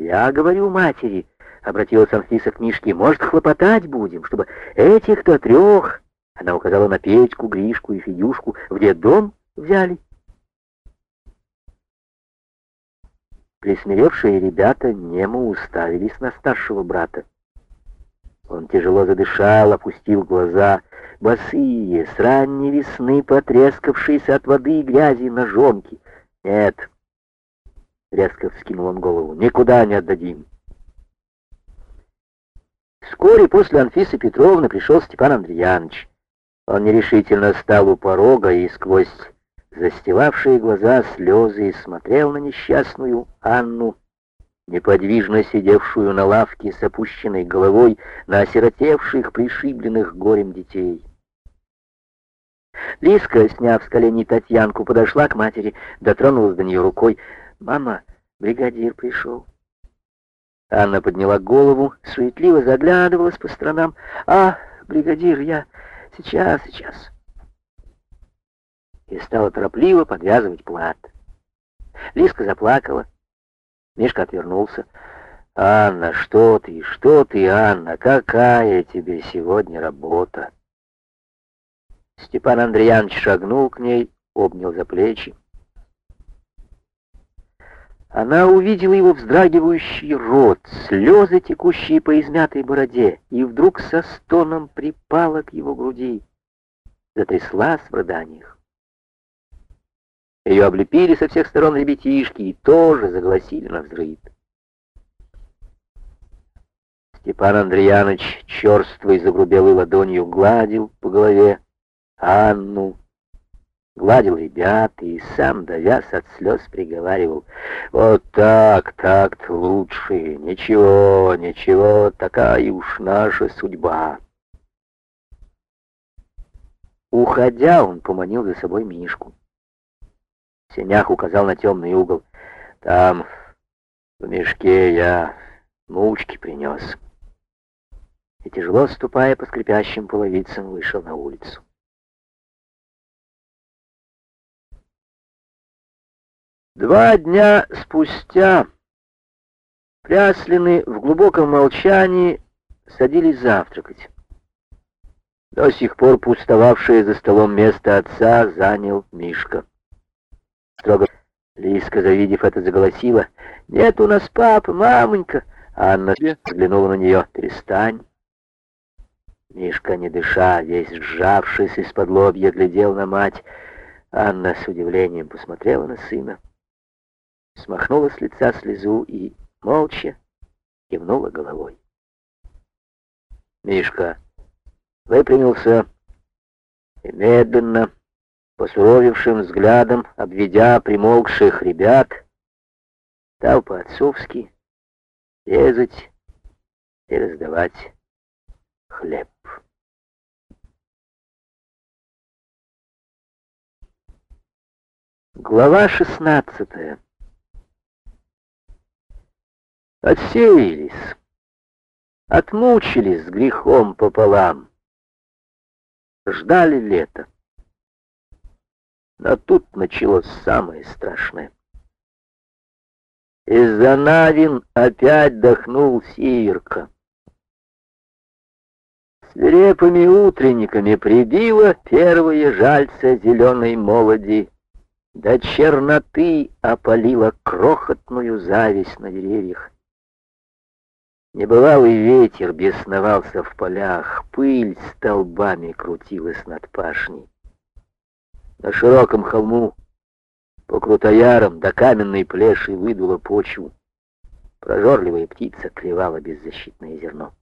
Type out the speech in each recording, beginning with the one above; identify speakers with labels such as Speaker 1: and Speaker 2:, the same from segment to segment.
Speaker 1: Я говорю матери, — обратилась Анфиса к Мишке, — может, хлопотать будем, чтобы этих-то трех, она указала на Петьку, Гришку и Федюшку, в детдом взяли. Присмиревшие ребята немо уставились на старшего брата. Он тяжело задышал, опустил глаза, босые, с ранней весны потрескавшиеся от воды и грязи ножонки. «Нет», — резко вскинул он голову, — «никуда не отдадим». Вскоре после Анфисы Петровны пришел Степан Андреянович. Он нерешительно стал у порога и сквозь застилавшие глаза слезы, смотрел на несчастную Анну, неподвижно сидевшую на лавке с опущенной головой на осиротевших, пришибленных горем детей. Лиска, сняв с коленей Татьянку, подошла к матери, дотронулась до нее рукой. «Мама, бригадир пришел». Анна подняла голову, суетливо заглядывалась по сторонам. «А, бригадир, я сейчас, сейчас» и стала торопливо подвязывать плат. Лиска заплакала. Мишка отвернулся. «Анна, что ты, что ты, Анна, какая тебе сегодня работа?» Степан Андреянович шагнул к ней, обнял за плечи. Она увидела его вздрагивающий рот, слезы, текущие по измятой бороде, и вдруг со стоном припала к его груди. Затряслась в рыданиях. Ее облепили со всех сторон ребятишки и тоже загласили на взрыв. Степан Андреяныч черствой загрубелой ладонью гладил по голове Анну, гладил ребят и сам, довяз от слез, приговаривал. «Вот так, так лучше, ничего, ничего, такая уж наша судьба». Уходя, он поманил за собой Мишку. Синяк указал на темный угол. Там, в мешке, я мучки принес. И тяжело ступая по скрипящим половицам, вышел на улицу. Два дня спустя Пряслины в глубоком молчании садились завтракать. До сих пор пустовавшее за столом место отца занял Мишка. Строго Лиска, завидев это, заголосила. «Нет у нас папы, мамонька!» Анна взглянула на нее. «Перестань!» Мишка, не дыша, весь сжавшись из-под лобья, глядел на мать. Анна с удивлением посмотрела на сына, смахнула с лица слезу и, молча, кивнула головой. Мишка выпрямился и медленно, посуровившим взглядом, обведя примолкших ребят, стал по-отцовски резать и раздавать хлеб. Глава шестнадцатая. Отсеялись, отмучились грехом пополам, ждали лета. Но тут началось самое страшное. Из-за Навин опять дохнул Сиверка. Свирепыми утренниками прибило первые жальца зеленой молоди, до черноты опалила крохотную зависть на деревьях. Небывалый ветер бесновался в полях, пыль столбами крутилась над пашней. На широком холму по крутоярам до каменной плеши выдула почву. Прожорливая птица клевала беззащитное зерно.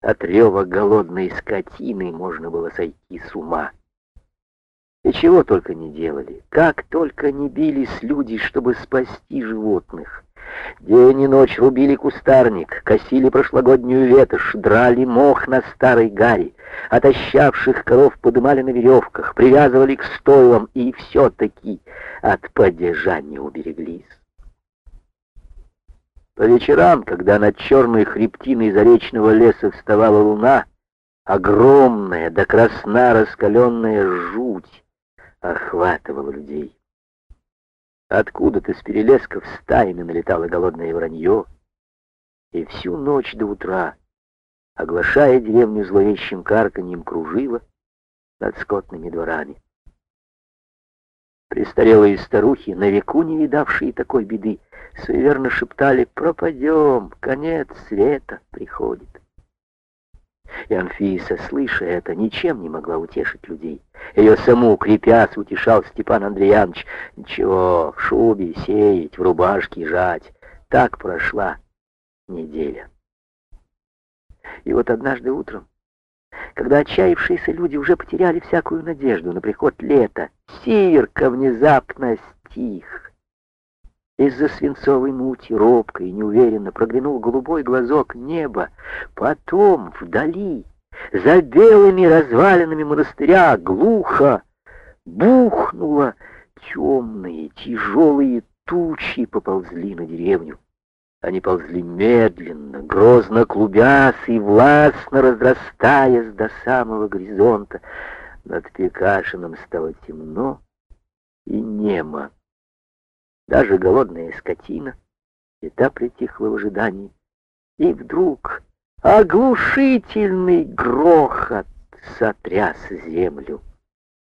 Speaker 1: От рева голодной скотины можно было сойти с ума. И чего только не делали, как только не бились люди, чтобы спасти животных. День и ночь рубили кустарник, косили прошлогоднюю ветошь, драли мох на старой гаре, отощавших коров подымали на веревках, привязывали к стойлам и все-таки от падежа не убереглись. По вечерам, когда над черной хребтиной заречного леса вставала луна, огромная до красна раскаленная жуть охватывала людей. Откуда-то с перелесков стаями налетало голодное вранье, и всю ночь до утра, оглашая деревню зловещим карканьем, кружила над скотными дворами. Престарелые старухи, на веку не видавшие такой беды, суеверно шептали «Пропадем, конец света приходит». И Анфиса, слыша это, ничем не могла утешить людей. Ее саму, крепясь, утешал Степан Андреянович. Ничего, в шубе сеять, в рубашке жать. Так прошла неделя. И вот однажды утром, когда отчаявшиеся люди уже потеряли всякую надежду на приход лета, Сиверка внезапно стих. Из-за свинцовой мути робко и неуверенно проглянул голубой глазок неба. Потом, вдали, за белыми развалинами монастыря, глухо бухнуло. Темные, тяжелые тучи поползли на деревню. Они ползли медленно, грозно клубясь и властно разрастаясь до самого горизонта. Над Пекашином стало темно и немо. Даже голодная скотина и та притихла в ожидании. И вдруг оглушительный грохот сотряс землю.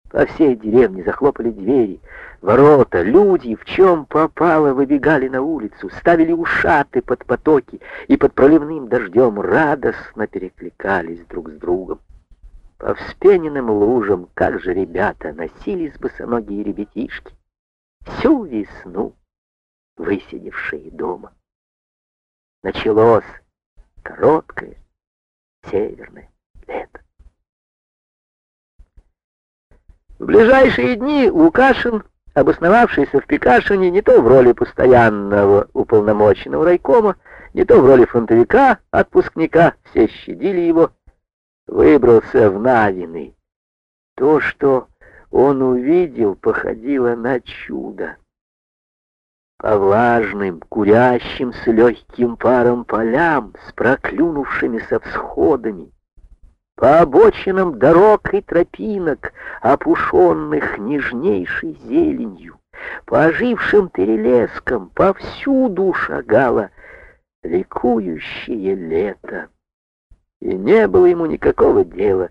Speaker 1: По всей деревне захлопали двери, ворота, люди, в чем попало, выбегали на улицу, ставили ушаты под потоки и под проливным дождем радостно перекликались друг с другом. По вспененным лужам, как же ребята, носились босоногие ребятишки всю весну высидевшие дома. Началось короткое северное лето. В ближайшие дни Лукашин, обосновавшийся в Пикашине не то в роли постоянного уполномоченного райкома, не то в роли фронтовика, отпускника, все щадили его, выбрался в Навины. То, что он увидел, походило на чудо. По влажным, курящим с легким паром полям, с проклюнувшимися всходами, по обочинам дорог и тропинок, опушенных нежнейшей зеленью, по ожившим перелескам, повсюду шагало ликующее лето. И не было ему никакого дела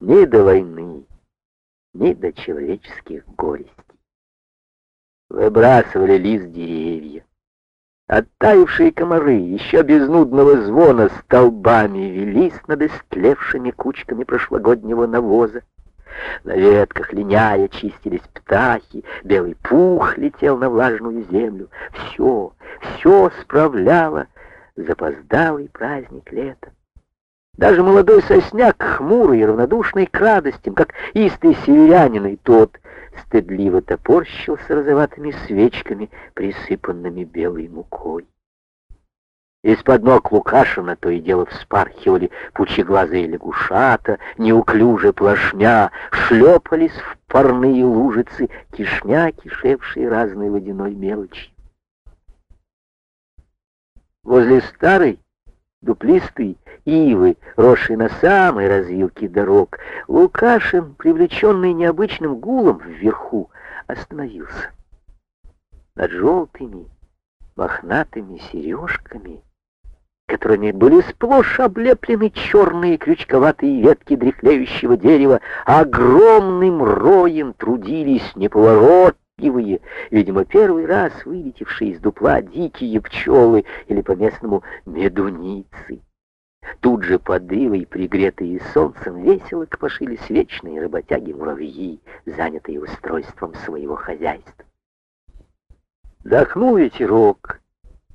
Speaker 1: ни до войны, ни до человеческих горестей. Выбрасывали лист деревья. Оттаившие комары еще без нудного звона столбами велись над истлевшими кучками прошлогоднего навоза. На ветках, линяя, чистились птахи, белый пух летел на влажную землю. Все, все справляло запоздалый праздник лета. Даже молодой сосняк, хмурый и равнодушный к радостям, как истый северянин, и тот стыдливо топорщился розоватыми свечками, присыпанными белой мукой. Из-под ног Лукашина то и дело вспархивали пучеглазые лягушата, неуклюже плашмя, шлепались в парные лужицы, кишмя, кишевшие разной водяной мелочи. Возле старой, дуплистой ивы, росшей на самой развилке дорог, Лукашин, привлеченный необычным гулом вверху, остановился. Над желтыми, мохнатыми сережками, которыми были сплошь облеплены черные крючковатые ветки дряхлеющего дерева, огромным роем трудились неповорот крикливые, видимо, первый раз вылетевшие из дупла дикие пчелы или по-местному медуницы. Тут же под ивой, пригретые солнцем, весело копошились вечные работяги-муравьи, занятые устройством своего хозяйства. Дохнул ветерок,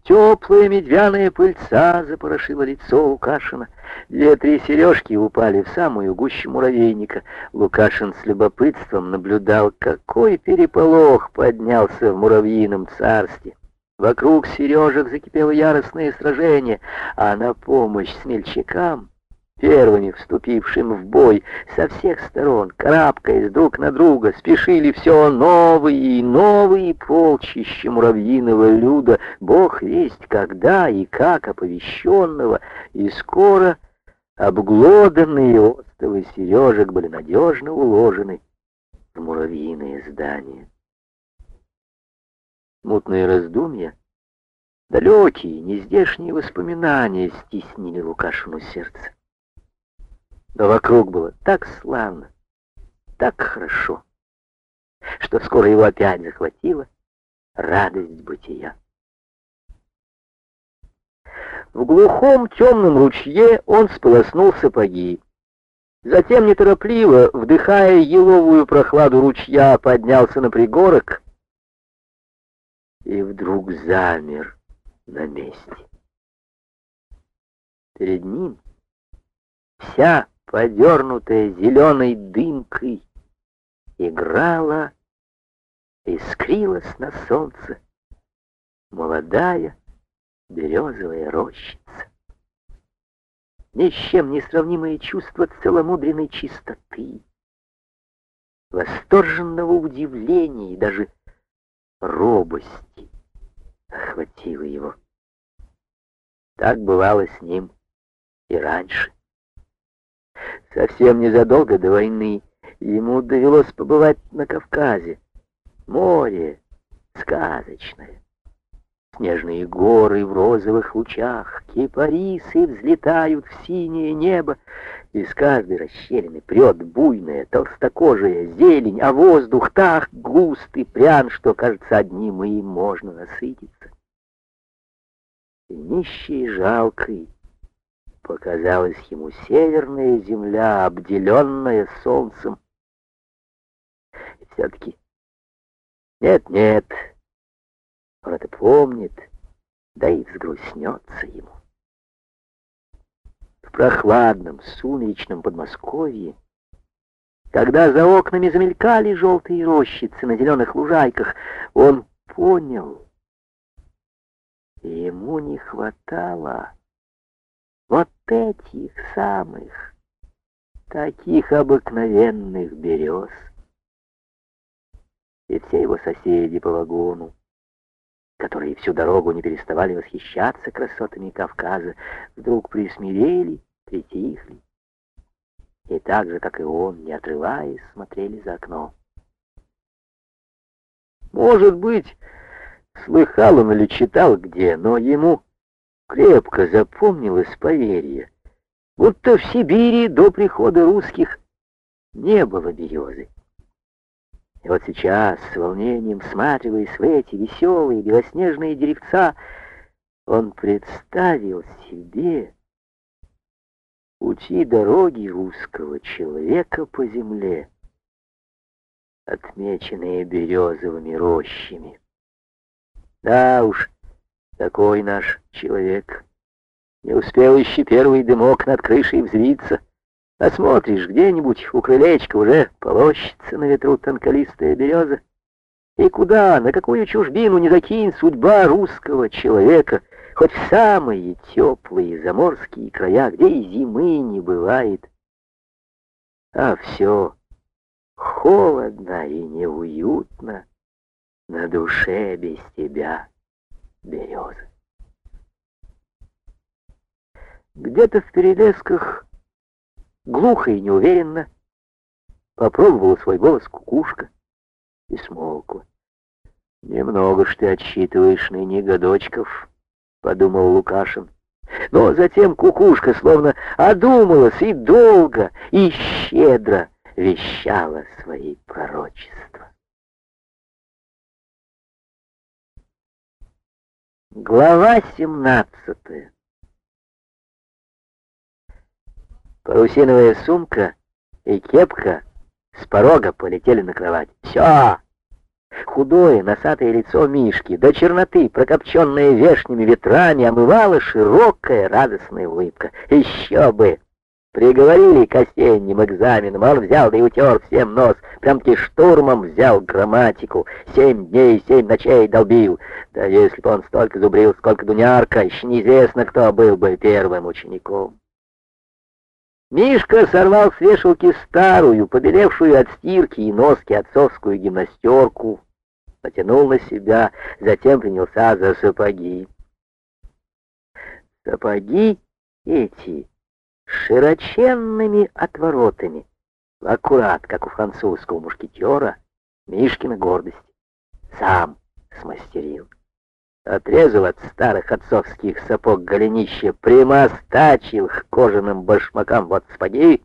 Speaker 1: Теплая медвяная пыльца запорошила лицо Лукашина. Две-три сережки упали в самую гущу муравейника. Лукашин с любопытством наблюдал, какой переполох поднялся в муравьином царстве. Вокруг сережек закипело яростное сражение, а на помощь смельчакам первыми вступившим в бой со всех сторон, карабкаясь друг на друга, спешили все новые и новые полчища муравьиного люда, бог весть когда и как оповещенного, и скоро обглоданные остовы сережек были надежно уложены в муравьиное здание. Мутные раздумья, далекие, нездешние воспоминания стеснили Лукашину сердце. Но вокруг было так славно, так хорошо, что скоро его опять захватила радость бытия. В глухом темном ручье он сполоснул сапоги. Затем неторопливо, вдыхая еловую прохладу ручья, поднялся на пригорок и вдруг замер на месте. Перед ним вся подернутая зеленой дымкой играла, искрилась на солнце молодая березовая рощица ни с чем не сравнимое чувство целомудренной чистоты, восторженного удивления и даже робости охватило его. Так бывало с ним и раньше. Совсем незадолго до войны ему довелось побывать на Кавказе. Море сказочное. Снежные горы в розовых лучах, кипарисы взлетают в синее небо. Из каждой расщелины прет буйная, толстокожая зелень, а воздух так густ и прян, что, кажется, одним им можно насытиться. И нищей и жалкой показалась ему северная земля, обделенная солнцем. И все-таки нет-нет, он помнит, да и взгрустнется ему. В прохладном, сумеречном Подмосковье, когда за окнами замелькали желтые рощицы на зеленых лужайках, он понял, ему не хватало вот этих самых, таких обыкновенных берез. И все его соседи по вагону, которые всю дорогу не переставали восхищаться красотами Кавказа, вдруг присмирели, притихли. И так же, как и он, не отрываясь, смотрели за окно. Может быть, слыхал он или читал где, но ему крепко запомнилось поверье, будто в Сибири до прихода русских не было березы. И вот сейчас, с волнением всматриваясь в эти веселые белоснежные деревца, он представил себе пути дороги русского человека по земле, отмеченные березовыми рощами. Да уж, такой наш человек. Не успел еще первый дымок над крышей взвиться — Посмотришь, где-нибудь у крылечка уже полощется на ветру тонколистая береза. И куда, на какую чужбину не закинь судьба русского человека, хоть в самые теплые заморские края, где и зимы не бывает. А все холодно и неуютно на душе без тебя, береза. Где-то в перелесках глухо и неуверенно. Попробовала свой голос кукушка и смолкла. «Немного ж ты отсчитываешь ныне годочков», — подумал Лукашин. Но затем кукушка словно одумалась и долго, и щедро вещала свои пророчества. Глава семнадцатая Парусиновая сумка и кепка с порога полетели на кровать. Все! Худое, носатое лицо Мишки, до черноты, прокопченное вешними ветрами, омывала широкая радостная улыбка. Еще бы! Приговорили к осенним экзаменам, он взял да и утер всем нос, прям-таки штурмом взял грамматику, семь дней, семь ночей долбил. Да если бы он столько зубрил, сколько Дунярка, еще неизвестно, кто был бы первым учеником. Мишка сорвал с вешалки старую, побелевшую от стирки и носки отцовскую гимнастерку, потянул на себя, затем принялся за сапоги. Сапоги эти широченными отворотами, аккурат, как у французского мушкетера, Мишкина гордость. Сам смастерил. Отрезал от старых отцовских сапог голенище, примостачил к кожаным башмакам. Вот спаги,